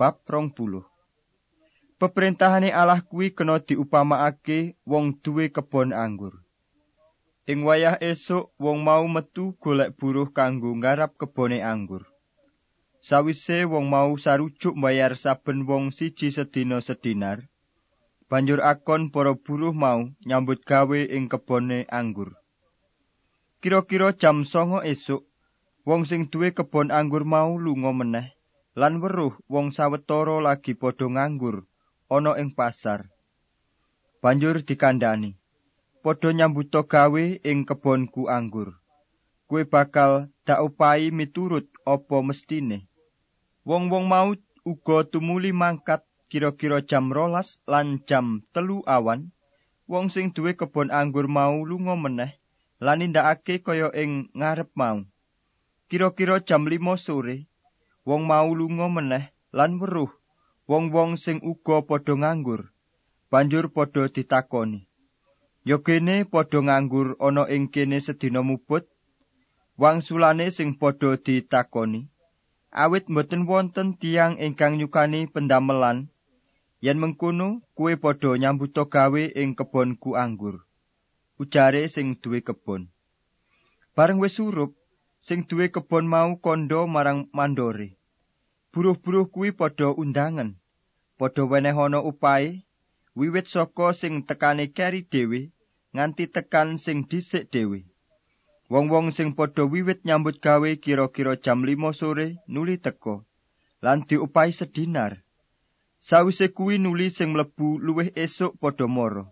Bab rong puluh Peperintahane Allah kuwi kena diupamakake wong duwe kebon anggur. Ing wayah esuk wong mau metu golek buruh kanggo nggarap kebone anggur. Sawise wong mau sarujuk mbayar saben wong siji sedina sedinar, banjur akon para buruh mau nyambut gawe ing kebone anggur. Kira-kira jam songo esuk, wong sing duwe kebon anggur mau lunga meneh lan weruh wong sawetara lagi padha nganggur ana ing pasar. Banjur dikandani, padha nyambuta gawe ing kebonku anggur. Kue bakal dak upahi miturut apa mestine. Wong-wong mau uga tumuli mangkat kira-kira jam rolas lan jam telu awan. Wong sing duwe kebon anggur mau lunga meneh lan nindakake kaya ing ngarep mau. Kira-kira jam limo sore, wong mau lunga meneh lan weruh. Wong-wong sing uga padha nganggur banjur padha ditakoni. Yogene padha nganggur ana ing kene sedina muput wangsulane sing padha ditakoni. Awit mboten wonten tiang ingkang nyukani pendamelan yen mengkono kuwe padha nyambuta gawe ing kebonku anggur. Ujare sing duwe kebon. Bareng wis surup sing duwe kebon mau kondo marang mandore. Buruh-buruh kuwi padha undangan. Padha wenehana upahe wiwit saka sing tekane keri dhewe nganti tekan sing dhisik dhewe. Wong-wong sing padha wiwit nyambut gawe kira-kira jam 5 sore nuli teka lan diupahi sedinar. Sawise kuwi nuli sing mlebu luwih esuk padha mara.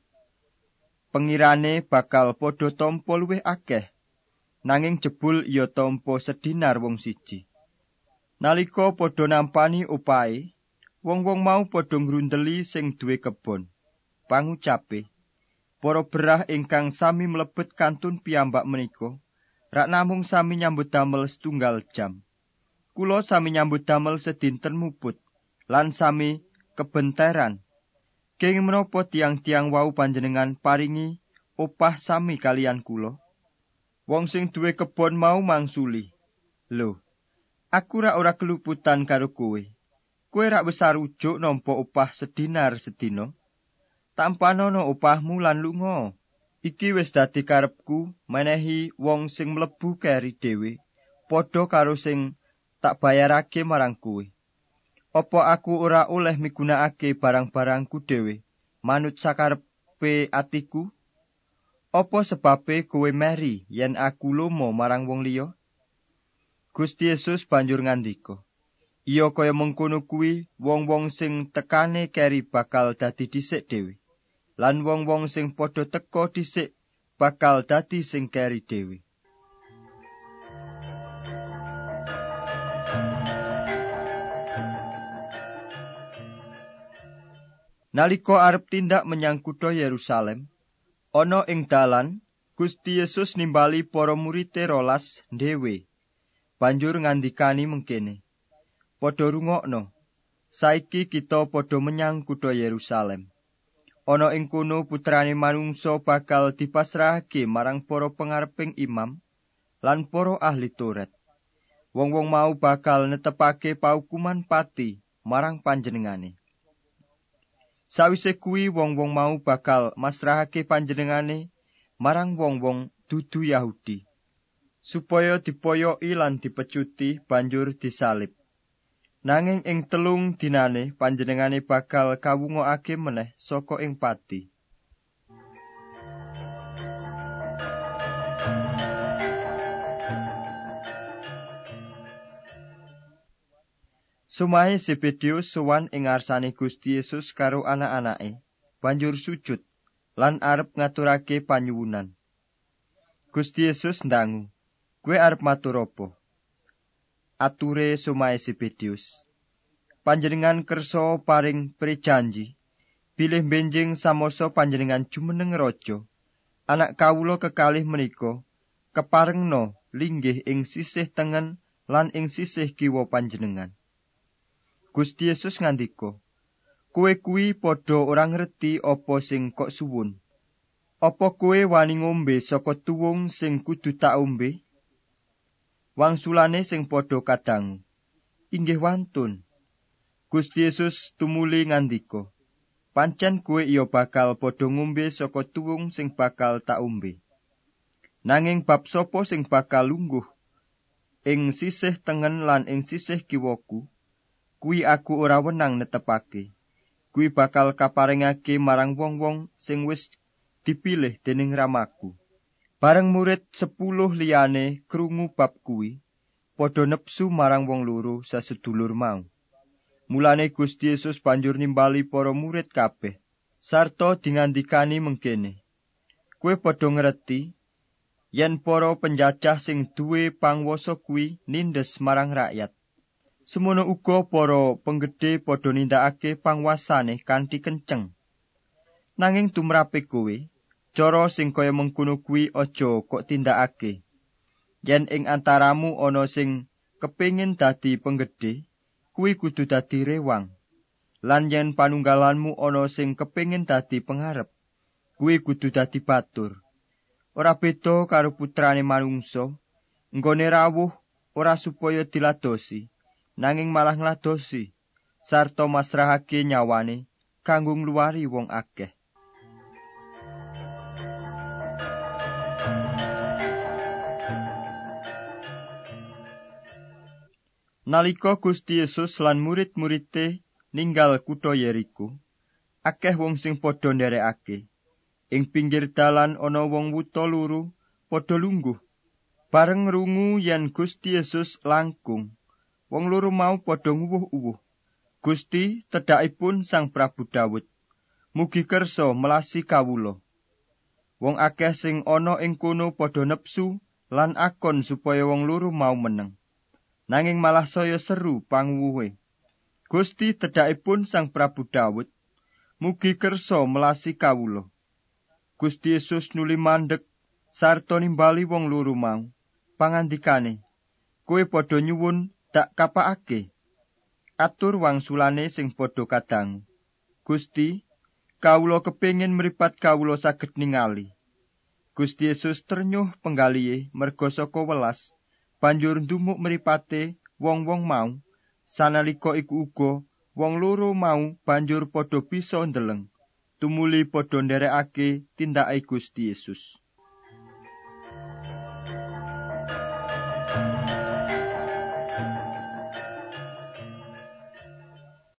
Pengirane bakal padha tampa luwih akeh nanging jebul ya tampa sedinar wong siji. Nalika padha nampani upahe, wong-wong mau padha ngrundeli sing duwe kebon. Pangucape, para berah ingkang sami mlebet kantun piyambak menika, rak namung sami nyambut damel setunggal jam. Kulo sami nyambut damel sedinten muput, lan sami kebenteran. Kenging menapa tiang-tiang wau panjenengan paringi opah sami kalian kulo? Wong sing duwe kebon mau mangsuli. Lho, aku rak ora keluputan karo kowe. Kowe rak besar ujuk nampa upah sedinar sedina. Tampanono upahmu lan lunga. Iki wis dadi karepku menehi wong sing mlebu keri dhewe, padha karo sing tak bayarake marang kowe. Apa aku ora oleh migunakake barang-barangku dhewe manut sakarepe atiku? Apa sebabe kowe meri yen aku lomo marang wong liya? Gusti Yesus banjur ngandika, "Iya kaya mengkono kuwi wong-wong sing tekane keri bakal dadi dhisik dhewe, lan wong-wong sing padha teka dhisik bakal dadi sing keri dhewe." Nalika arep tindak menyang kutha Yerusalem, Ana ing dalan Gusti Yesus nimbali para murite rolas dhewe. Banjur ngandikani mengkene. Padha rungokno. Saiki kita padha menyang kutha Yerusalem. Ana ing kono putrane manungsa bakal dipasrahake marang para pengareping imam lan para ahli Taurat. Wong-wong mau bakal netepake paukuman pati marang panjenengane. Sawise kuwi wong-wong mau bakal masrahake panjenengane marang wong-wong dudu Yahudi supaya dipoyoki lan dipecuti banjur disalib. Nanging ing telung dinane panjenengane bakal kawungokake meneh saka ing pati. Sumahe Zebedius sowan ing ngarsane Gusti Yesus karo anak-anake, banjur sujud lan arep ngaturake panyuwunan. Gusti Yesus ndangu, "Kowe arep matur apa?" Ature Sumahe Zebedius, "Panjenengan kersa paring prejanji, bilih benjing samoso panjenengan jumeneng raja. Anak kawula kekalih menika keparengno linggih ing sisih tengen lan ing sisih kiwa panjenengan." Gusti Yesus ngandika, "Kowe kuwi padha ora ngerti apa sing kok suwun. Apa kowe wani ngombe saka tuwung sing kudu tak ombe?" Wangsulane sing padha kadang, "Inggih wantun." Gusti Yesus tumuli ngandika, "Pancen kuwe iya bakal padha ngombe saka tuwung sing bakal tak umbe. Nanging bab sapa sing bakal lungguh ing sisih tengen lan ing sisih kiwaku, kuwi aku ora wenang netepake. Kuwi bakal kaparingake marang wong-wong sing wis dipilih dening ramaku." Bareng murid sepuluh liyane krungu bab kuwi, padha nepsu marang wong loro sasedulur mau. Mulane Gusti Yesus banjur nimbali para murid kabeh, sarta dingandikani mengkene. Kue padha ngerti yen para penjajah sing duwe pangwasa kuwi nindes marang rakyat. Semono uga para penggede padha nindakake pangwasane kanthi kenceng. Nanging tumrape kowe, cara sing kaya mengkono kuwi aja kok tindakake. Yen ing antaramu ana sing kepingin dadi penggede, kuwi kudu dadi rewang. Lan yen panunggalanmu ana sing kepingin dadi pengarep, kuwi kudu dadi batur. Ora beda karo putrane manungsa, nggone rawuh ora supaya diladosi, nanging malah ngladosi sarta masrahake nyawane kanggo ngluwari wong akeh. Nalika Gusti Yesus lan murid-muride ninggal kutha Yeriko, akeh wong sing padha nderekake. Ing pinggir dalan ana wong wuta luru padha lungguh. Bareng rungu yen Gusti Yesus langkung, wong luru mau padha nguwuh-uwuh. Gusti tedhakipun Sang Prabu Daud. Mugi kersa melasi kawula. Wong akeh sing ana ing kono padha nepsu lan akon supaya wong luru mau meneng. Nanging malah saya seru panguwuhe. Gusti tedhakipun Sang Prabu Daud, mugi kersa melasi kawula. Gusti Yesus nuli mandek sarta nimbali wong loro mau. Pangandikane, kowe padha nyuwun tak kapakake. Atur wangsulane sing padha kadang. Gusti, kawula kepingin mripat kawula saged ningali. Gusti Yesus ternyuh penggalihe merga saka welas banjur ndumuk mripate wong-wong mau. Sanalika iku uga wong loro mau banjur padha bisa ndeleng. Tumuli padha nderekake tindake Gusti Yesus